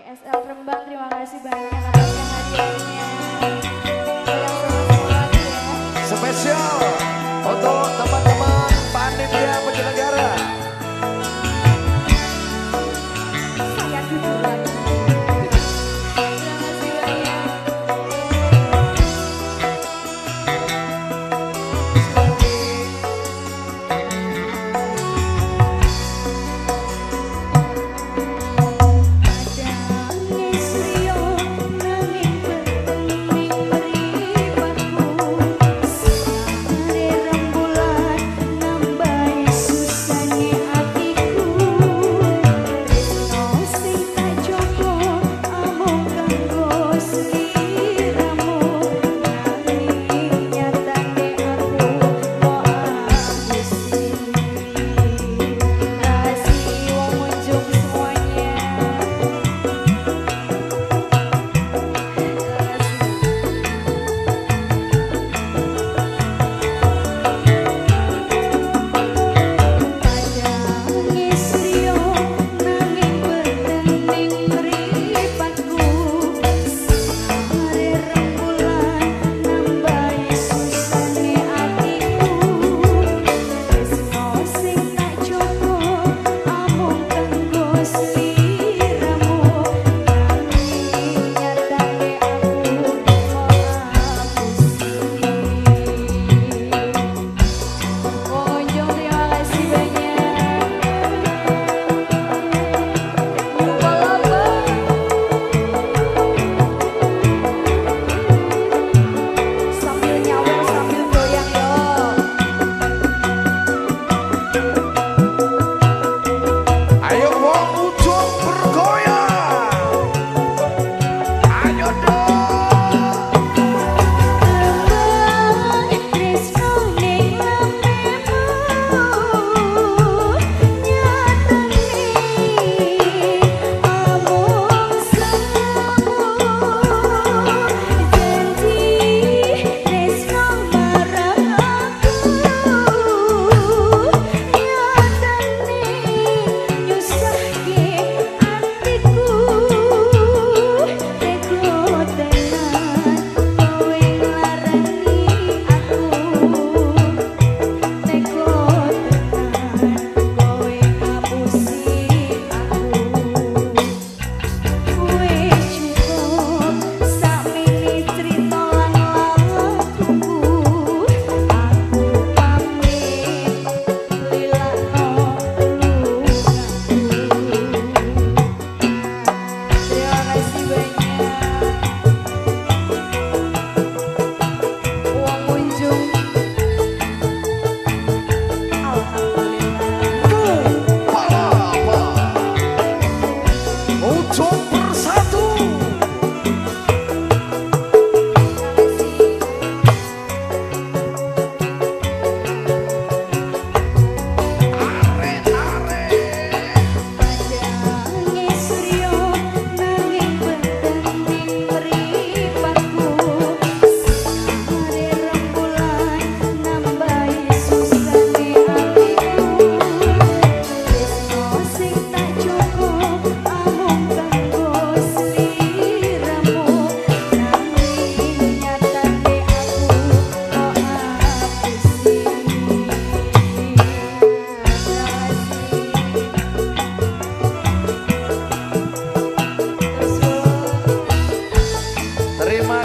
ESL Rembang terima kasih banyak atas kehadirannya. Spesial untuk teman-teman panitia penyelenggara.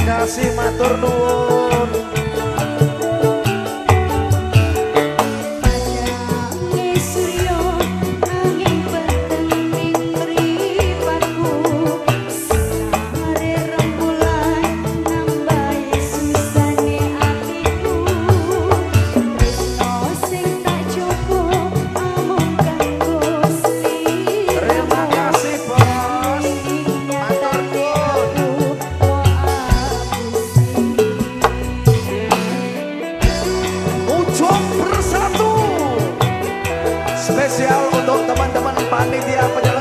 kasih matur nuwun. spesial untuk teman-teman panitia penyelenggara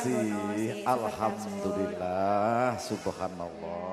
Kasih. Alhamdulillah, subhanallah.